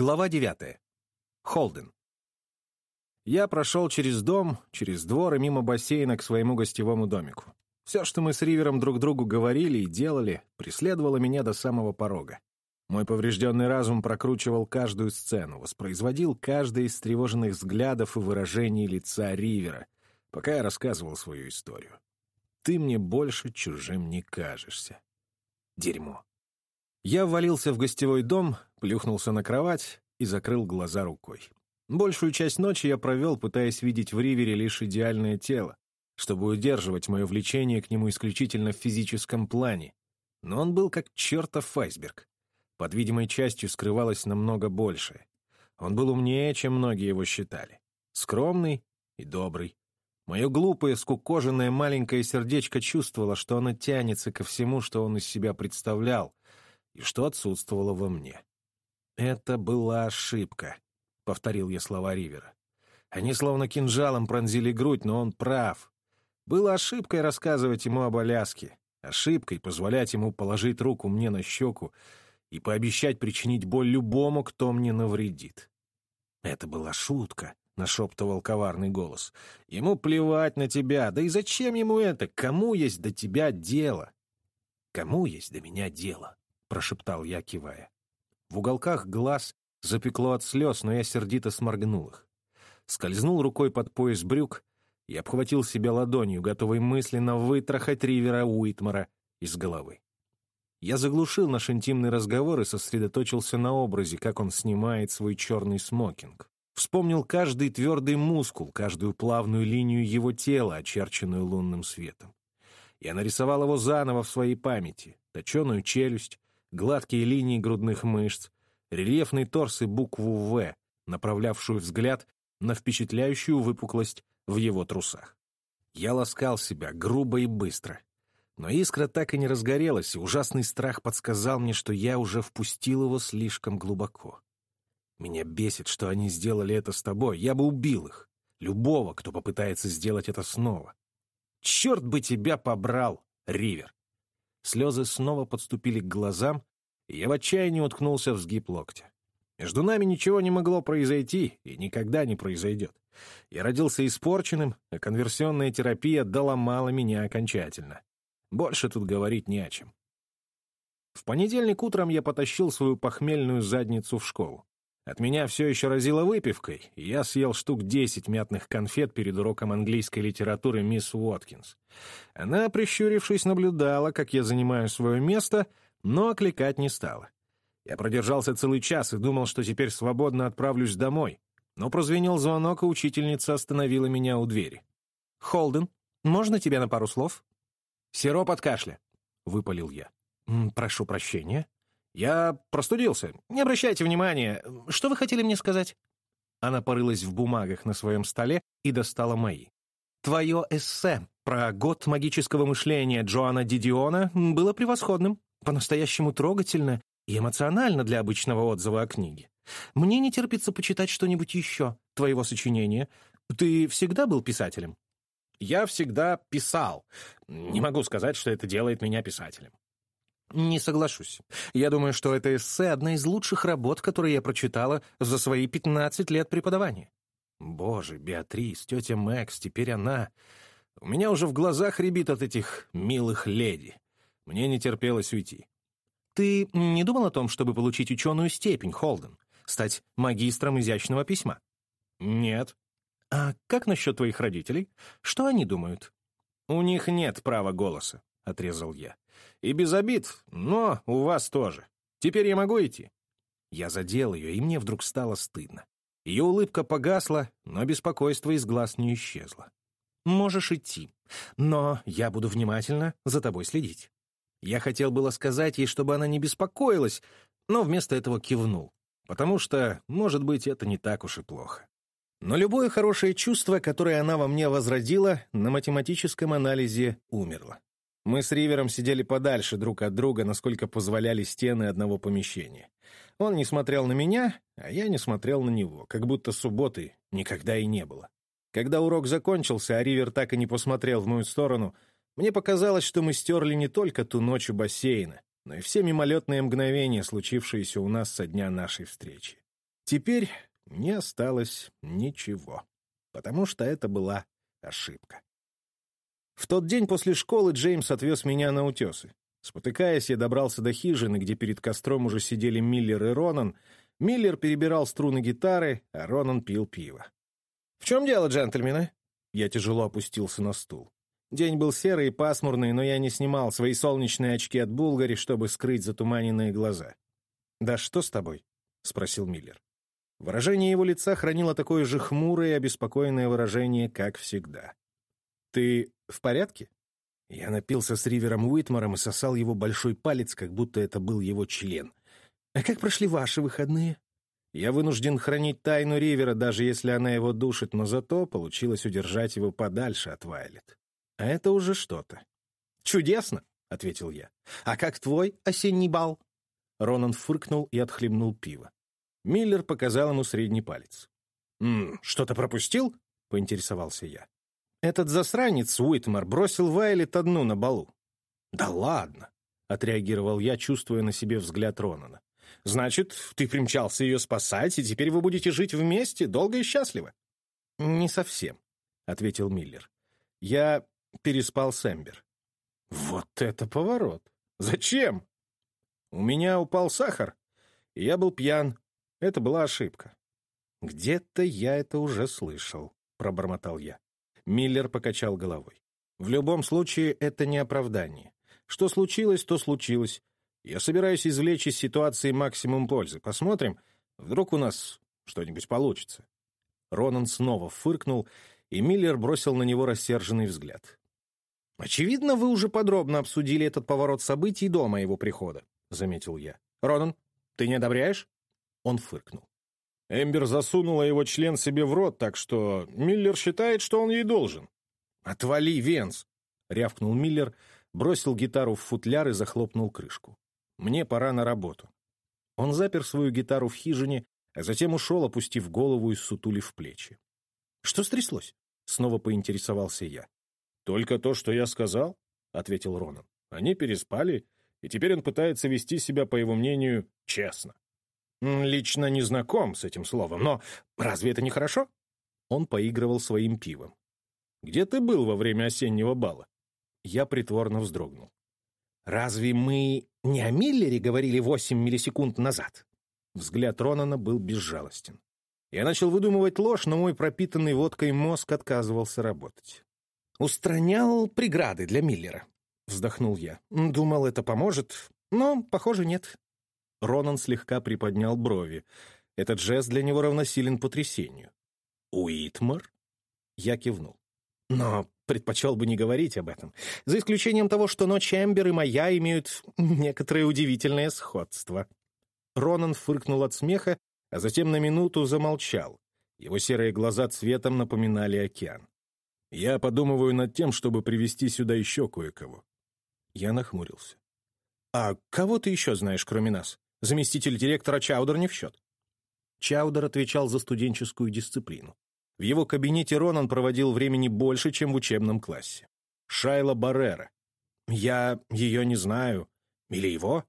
Глава 9. Холден. Я прошел через дом, через двор и мимо бассейна к своему гостевому домику. Все, что мы с Ривером друг другу говорили и делали, преследовало меня до самого порога. Мой поврежденный разум прокручивал каждую сцену, воспроизводил каждый из тревоженных взглядов и выражений лица Ривера, пока я рассказывал свою историю. «Ты мне больше чужим не кажешься». Дерьмо. Я ввалился в гостевой дом, плюхнулся на кровать и закрыл глаза рукой. Большую часть ночи я провел, пытаясь видеть в Ривере лишь идеальное тело, чтобы удерживать мое влечение к нему исключительно в физическом плане. Но он был как чертов айсберг. Под видимой частью скрывалось намного большее. Он был умнее, чем многие его считали. Скромный и добрый. Мое глупое, скукоженное маленькое сердечко чувствовало, что оно тянется ко всему, что он из себя представлял, и что отсутствовало во мне. «Это была ошибка», — повторил я слова Ривера. Они словно кинжалом пронзили грудь, но он прав. Было ошибкой рассказывать ему об Аляске, ошибкой позволять ему положить руку мне на щеку и пообещать причинить боль любому, кто мне навредит. «Это была шутка», — нашептывал коварный голос. «Ему плевать на тебя, да и зачем ему это? Кому есть до тебя дело?» «Кому есть до меня дело?» Прошептал я, кивая. В уголках глаз запекло от слез, но я сердито сморгнул их. Скользнул рукой под пояс брюк и обхватил себя ладонью, готовый мысленно вытрахать Ривера Уитмара из головы. Я заглушил наш интимный разговор и сосредоточился на образе, как он снимает свой черный смокинг. Вспомнил каждый твердый мускул, каждую плавную линию его тела, очерченную лунным светом. Я нарисовал его заново в своей памяти, точеную челюсть, гладкие линии грудных мышц, рельефный торс и букву «В», направлявшую взгляд на впечатляющую выпуклость в его трусах. Я ласкал себя грубо и быстро. Но искра так и не разгорелась, и ужасный страх подсказал мне, что я уже впустил его слишком глубоко. Меня бесит, что они сделали это с тобой. Я бы убил их. Любого, кто попытается сделать это снова. Черт бы тебя побрал, Ривер! Слезы снова подступили к глазам, я в отчаянии уткнулся в сгиб локтя. Между нами ничего не могло произойти и никогда не произойдет. Я родился испорченным, а конверсионная терапия доломала меня окончательно. Больше тут говорить не о чем. В понедельник утром я потащил свою похмельную задницу в школу. От меня все еще разило выпивкой, и я съел штук десять мятных конфет перед уроком английской литературы мисс Уоткинс. Она, прищурившись, наблюдала, как я занимаю свое место, но окликать не стала. Я продержался целый час и думал, что теперь свободно отправлюсь домой. Но прозвенел звонок, и учительница остановила меня у двери. «Холден, можно тебя на пару слов?» «Сироп от кашля», — выпалил я. «Прошу прощения», «Я простудился. Не обращайте внимания. Что вы хотели мне сказать?» Она порылась в бумагах на своем столе и достала мои. «Твое эссе про год магического мышления Джоана Дидиона было превосходным, по-настоящему трогательно и эмоционально для обычного отзыва о книге. Мне не терпится почитать что-нибудь еще, твоего сочинения. Ты всегда был писателем?» «Я всегда писал. Не могу сказать, что это делает меня писателем. Не соглашусь. Я думаю, что это эссе — одна из лучших работ, которые я прочитала за свои 15 лет преподавания. Боже, Беатрис, тетя Мэкс, теперь она... У меня уже в глазах рябит от этих милых леди. Мне не терпелось уйти. Ты не думал о том, чтобы получить ученую степень, Холден? Стать магистром изящного письма? Нет. А как насчет твоих родителей? Что они думают? У них нет права голоса, — отрезал я. И без обид, но у вас тоже. Теперь я могу идти?» Я задел ее, и мне вдруг стало стыдно. Ее улыбка погасла, но беспокойство из глаз не исчезло. «Можешь идти, но я буду внимательно за тобой следить». Я хотел было сказать ей, чтобы она не беспокоилась, но вместо этого кивнул, потому что, может быть, это не так уж и плохо. Но любое хорошее чувство, которое она во мне возродила, на математическом анализе умерло. Мы с Ривером сидели подальше друг от друга, насколько позволяли стены одного помещения. Он не смотрел на меня, а я не смотрел на него, как будто субботы никогда и не было. Когда урок закончился, а Ривер так и не посмотрел в мою сторону, мне показалось, что мы стерли не только ту ночь у бассейна, но и все мимолетные мгновения, случившиеся у нас со дня нашей встречи. Теперь не осталось ничего, потому что это была ошибка. В тот день после школы Джеймс отвез меня на утесы. Спотыкаясь, я добрался до хижины, где перед костром уже сидели Миллер и Ронан. Миллер перебирал струны гитары, а Ронан пил пиво. «В чем дело, джентльмены?» Я тяжело опустился на стул. День был серый и пасмурный, но я не снимал свои солнечные очки от Булгари, чтобы скрыть затуманенные глаза. «Да что с тобой?» — спросил Миллер. Выражение его лица хранило такое же хмурое и обеспокоенное выражение, как всегда. «Ты в порядке?» Я напился с Ривером Уитмаром и сосал его большой палец, как будто это был его член. «А как прошли ваши выходные?» Я вынужден хранить тайну Ривера, даже если она его душит, но зато получилось удержать его подальше от Вайлет. Это уже что-то. «Чудесно!» — ответил я. «А как твой осенний бал?» Ронан фыркнул и отхлебнул пиво. Миллер показал ему средний палец. «М что-то пропустил?» — поинтересовался я. Этот засранец Уитмар бросил Вайлет одну на балу. «Да ладно!» — отреагировал я, чувствуя на себе взгляд Ронана. «Значит, ты примчался ее спасать, и теперь вы будете жить вместе, долго и счастливо?» «Не совсем», — ответил Миллер. «Я переспал с Эмбер». «Вот это поворот! Зачем?» «У меня упал сахар, и я был пьян. Это была ошибка». «Где-то я это уже слышал», — пробормотал я. Миллер покачал головой. «В любом случае, это не оправдание. Что случилось, то случилось. Я собираюсь извлечь из ситуации максимум пользы. Посмотрим, вдруг у нас что-нибудь получится». Ронан снова фыркнул, и Миллер бросил на него рассерженный взгляд. «Очевидно, вы уже подробно обсудили этот поворот событий до моего прихода», — заметил я. «Ронан, ты не одобряешь?» Он фыркнул. Эмбер засунула его член себе в рот, так что Миллер считает, что он ей должен. «Отвали, Венс!» — рявкнул Миллер, бросил гитару в футляр и захлопнул крышку. «Мне пора на работу». Он запер свою гитару в хижине, а затем ушел, опустив голову и сутулив в плечи. «Что стряслось?» — снова поинтересовался я. «Только то, что я сказал», — ответил Ронан. «Они переспали, и теперь он пытается вести себя, по его мнению, честно». Лично не знаком с этим словом, но разве это не хорошо? Он поигрывал своим пивом. Где ты был во время осеннего бала? Я притворно вздрогнул. Разве мы не о Миллере говорили восемь миллисекунд назад? Взгляд Ронана был безжалостен. Я начал выдумывать ложь, но мой пропитанный водкой мозг отказывался работать. «Устранял преграды для Миллера», — вздохнул я. «Думал, это поможет, но, похоже, нет. Ронан слегка приподнял брови. Этот жест для него равносилен потрясению. «Уитмар?» Я кивнул. «Но предпочел бы не говорить об этом, за исключением того, что ночь Эмбер и моя имеют некоторое удивительное сходство». Ронан фыркнул от смеха, а затем на минуту замолчал. Его серые глаза цветом напоминали океан. «Я подумываю над тем, чтобы привести сюда еще кое-кого». Я нахмурился. «А кого ты еще знаешь, кроме нас?» Заместитель директора Чаудер не в счет. Чаудер отвечал за студенческую дисциплину. В его кабинете Ронан проводил времени больше, чем в учебном классе. Шайла Баррера. Я ее не знаю. Или его?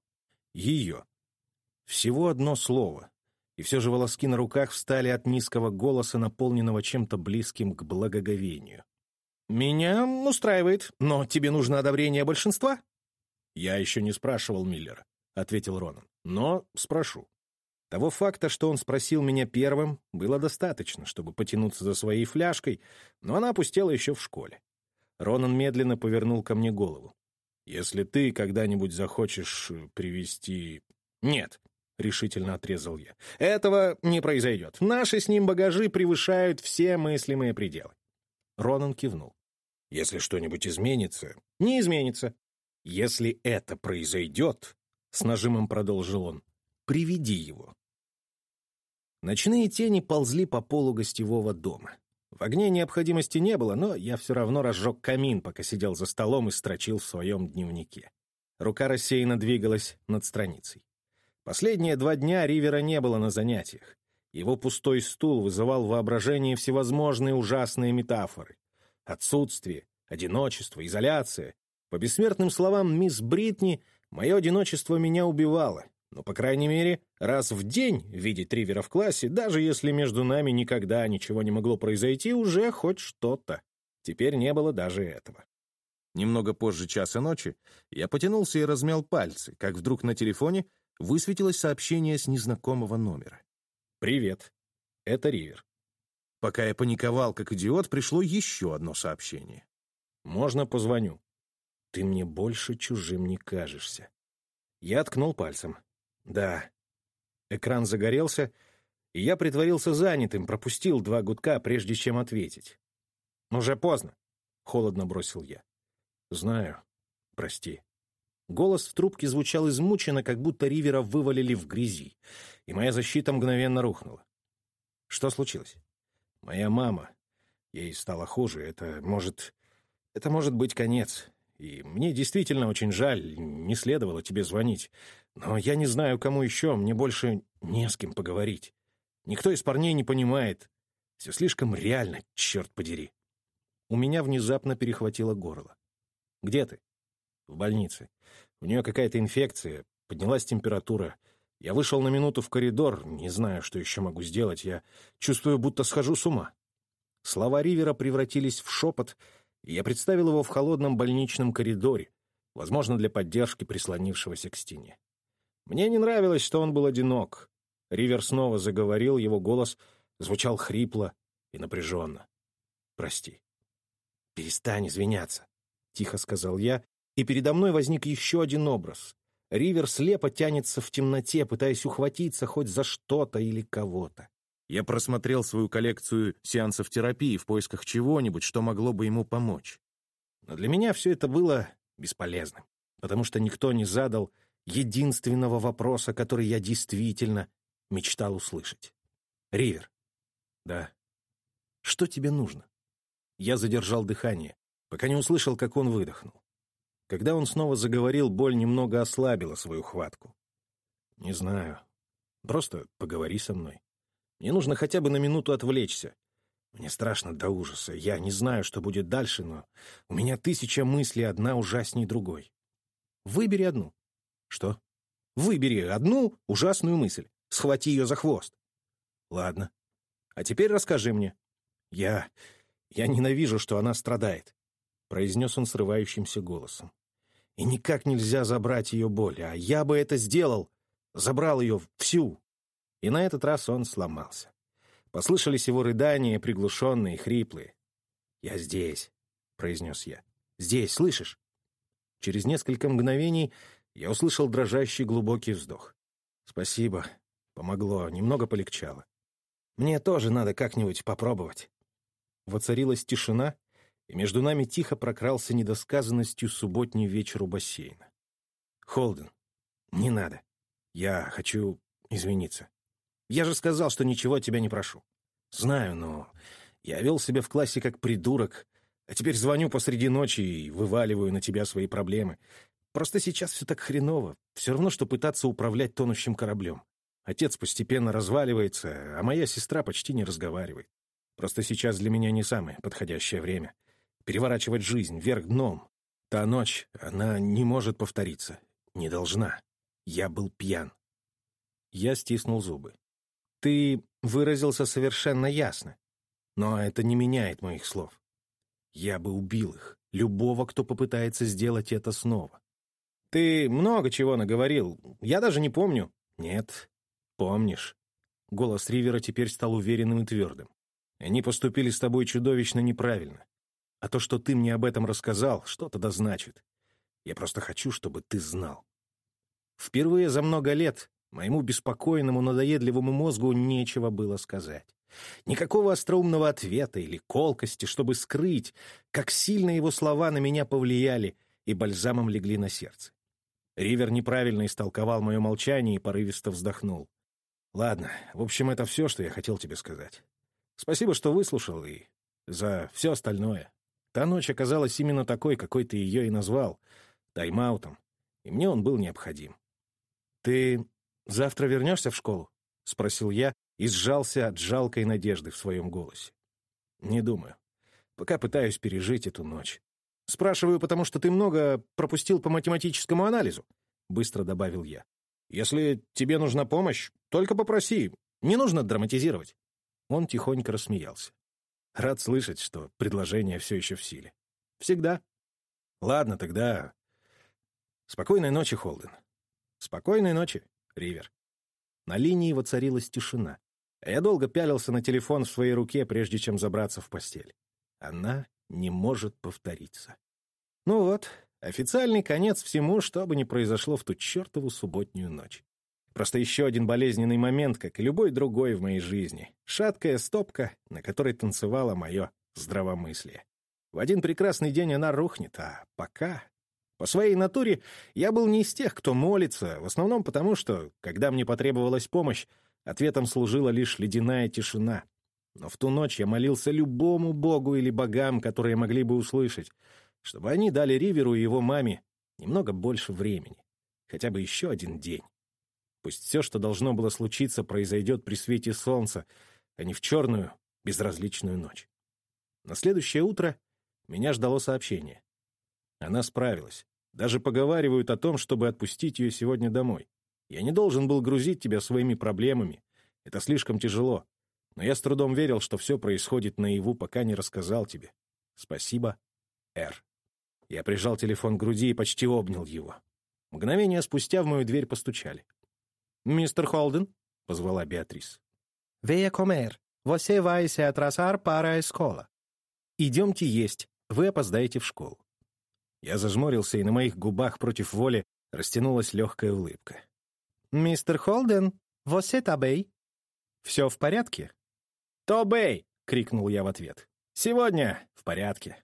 Ее. Всего одно слово. И все же волоски на руках встали от низкого голоса, наполненного чем-то близким к благоговению. «Меня устраивает, но тебе нужно одобрение большинства?» Я еще не спрашивал Миллера. — ответил Ронан. «Но спрошу». Того факта, что он спросил меня первым, было достаточно, чтобы потянуться за своей фляжкой, но она опустела еще в школе. Ронан медленно повернул ко мне голову. «Если ты когда-нибудь захочешь э, привести...» «Нет», — решительно отрезал я. «Этого не произойдет. Наши с ним багажи превышают все мыслимые пределы». Ронан кивнул. «Если что-нибудь изменится...» «Не изменится. Если это произойдет, — с нажимом продолжил он. «Приведи его». Ночные тени ползли по полу гостевого дома. В огне необходимости не было, но я все равно разжег камин, пока сидел за столом и строчил в своем дневнике. Рука рассеянно двигалась над страницей. Последние два дня Ривера не было на занятиях. Его пустой стул вызывал в воображении всевозможные ужасные метафоры. Отсутствие, одиночество, изоляция. По бессмертным словам мисс Бритни, Мое одиночество меня убивало. Но, по крайней мере, раз в день видеть Ривера в классе, даже если между нами никогда ничего не могло произойти, уже хоть что-то. Теперь не было даже этого. Немного позже часа ночи я потянулся и размял пальцы, как вдруг на телефоне высветилось сообщение с незнакомого номера. «Привет. Это Ривер». Пока я паниковал, как идиот, пришло еще одно сообщение. «Можно позвоню?» «Ты мне больше чужим не кажешься». Я ткнул пальцем. «Да». Экран загорелся, и я притворился занятым, пропустил два гудка, прежде чем ответить. «Уже поздно», — холодно бросил я. «Знаю. Прости». Голос в трубке звучал измученно, как будто Ривера вывалили в грязи, и моя защита мгновенно рухнула. «Что случилось?» «Моя мама. Ей стало хуже. Это может... Это может быть конец. И мне действительно очень жаль, не следовало тебе звонить. Но я не знаю, кому еще, мне больше не с кем поговорить. Никто из парней не понимает. Все слишком реально, черт подери». У меня внезапно перехватило горло. «Где ты?» «В больнице. У нее какая-то инфекция, поднялась температура. Я вышел на минуту в коридор, не знаю, что еще могу сделать. Я чувствую, будто схожу с ума». Слова Ривера превратились в шепот, и я представил его в холодном больничном коридоре, возможно, для поддержки прислонившегося к стене. Мне не нравилось, что он был одинок. Ривер снова заговорил, его голос звучал хрипло и напряженно. «Прости». «Перестань извиняться. — тихо сказал я, и передо мной возник еще один образ. Ривер слепо тянется в темноте, пытаясь ухватиться хоть за что-то или кого-то. Я просмотрел свою коллекцию сеансов терапии в поисках чего-нибудь, что могло бы ему помочь. Но для меня все это было бесполезным, потому что никто не задал единственного вопроса, который я действительно мечтал услышать. «Ривер». «Да». «Что тебе нужно?» Я задержал дыхание пока не услышал, как он выдохнул. Когда он снова заговорил, боль немного ослабила свою хватку. «Не знаю. Просто поговори со мной. Мне нужно хотя бы на минуту отвлечься. Мне страшно до ужаса. Я не знаю, что будет дальше, но у меня тысяча мыслей, одна ужасней другой. Выбери одну. Что? Выбери одну ужасную мысль. Схвати ее за хвост. Ладно. А теперь расскажи мне. Я... Я ненавижу, что она страдает произнес он срывающимся голосом. «И никак нельзя забрать ее боль, а я бы это сделал, забрал ее всю». И на этот раз он сломался. Послышались его рыдания, приглушенные, хриплые. «Я здесь», — произнес я. «Здесь, слышишь?» Через несколько мгновений я услышал дрожащий глубокий вздох. «Спасибо. Помогло, немного полегчало. Мне тоже надо как-нибудь попробовать». Воцарилась тишина, и между нами тихо прокрался недосказанностью субботний вечер у бассейна. «Холден, не надо. Я хочу извиниться. Я же сказал, что ничего тебя не прошу. Знаю, но я вел себя в классе как придурок, а теперь звоню посреди ночи и вываливаю на тебя свои проблемы. Просто сейчас все так хреново. Все равно, что пытаться управлять тонущим кораблем. Отец постепенно разваливается, а моя сестра почти не разговаривает. Просто сейчас для меня не самое подходящее время переворачивать жизнь вверх дном. Та ночь, она не может повториться. Не должна. Я был пьян. Я стиснул зубы. Ты выразился совершенно ясно. Но это не меняет моих слов. Я бы убил их, любого, кто попытается сделать это снова. Ты много чего наговорил. Я даже не помню. Нет, помнишь. Голос Ривера теперь стал уверенным и твердым. Они поступили с тобой чудовищно неправильно. А то, что ты мне об этом рассказал, что тогда значит? Я просто хочу, чтобы ты знал. Впервые за много лет моему беспокойному, надоедливому мозгу нечего было сказать. Никакого остроумного ответа или колкости, чтобы скрыть, как сильно его слова на меня повлияли и бальзамом легли на сердце. Ривер неправильно истолковал мое молчание и порывисто вздохнул. «Ладно, в общем, это все, что я хотел тебе сказать. Спасибо, что выслушал, и за все остальное. Та ночь оказалась именно такой, какой ты ее и назвал — тайм-аутом, и мне он был необходим. «Ты завтра вернешься в школу?» — спросил я и сжался от жалкой надежды в своем голосе. «Не думаю. Пока пытаюсь пережить эту ночь. Спрашиваю, потому что ты много пропустил по математическому анализу», — быстро добавил я. Если тебе нужна помощь, только попроси. Не нужно драматизировать». Он тихонько рассмеялся. Рад слышать, что предложение все еще в силе. Всегда. Ладно, тогда... Спокойной ночи, Холден. Спокойной ночи, Ривер. На линии воцарилась тишина. Я долго пялился на телефон в своей руке, прежде чем забраться в постель. Она не может повториться. Ну вот, официальный конец всему, что бы ни произошло в ту чертову субботнюю ночь. Просто еще один болезненный момент, как и любой другой в моей жизни. Шаткая стопка, на которой танцевало мое здравомыслие. В один прекрасный день она рухнет, а пока... По своей натуре я был не из тех, кто молится, в основном потому, что, когда мне потребовалась помощь, ответом служила лишь ледяная тишина. Но в ту ночь я молился любому богу или богам, которые могли бы услышать, чтобы они дали Риверу и его маме немного больше времени, хотя бы еще один день. Пусть все, что должно было случиться, произойдет при свете солнца, а не в черную, безразличную ночь. На следующее утро меня ждало сообщение. Она справилась. Даже поговаривают о том, чтобы отпустить ее сегодня домой. Я не должен был грузить тебя своими проблемами. Это слишком тяжело. Но я с трудом верил, что все происходит наяву, пока не рассказал тебе. Спасибо, Р. Я прижал телефон к груди и почти обнял его. Мгновение спустя в мою дверь постучали. «Мистер Холден?» — позвала Беатрис. «Вея комер. Se atrasar para a escola». «Идемте есть. Вы опоздаете в школу». Я зажмурился, и на моих губах против воли растянулась легкая улыбка. «Мистер Холден, tá bem?» «Все в порядке?» «То бей!» — крикнул я в ответ. «Сегодня в порядке».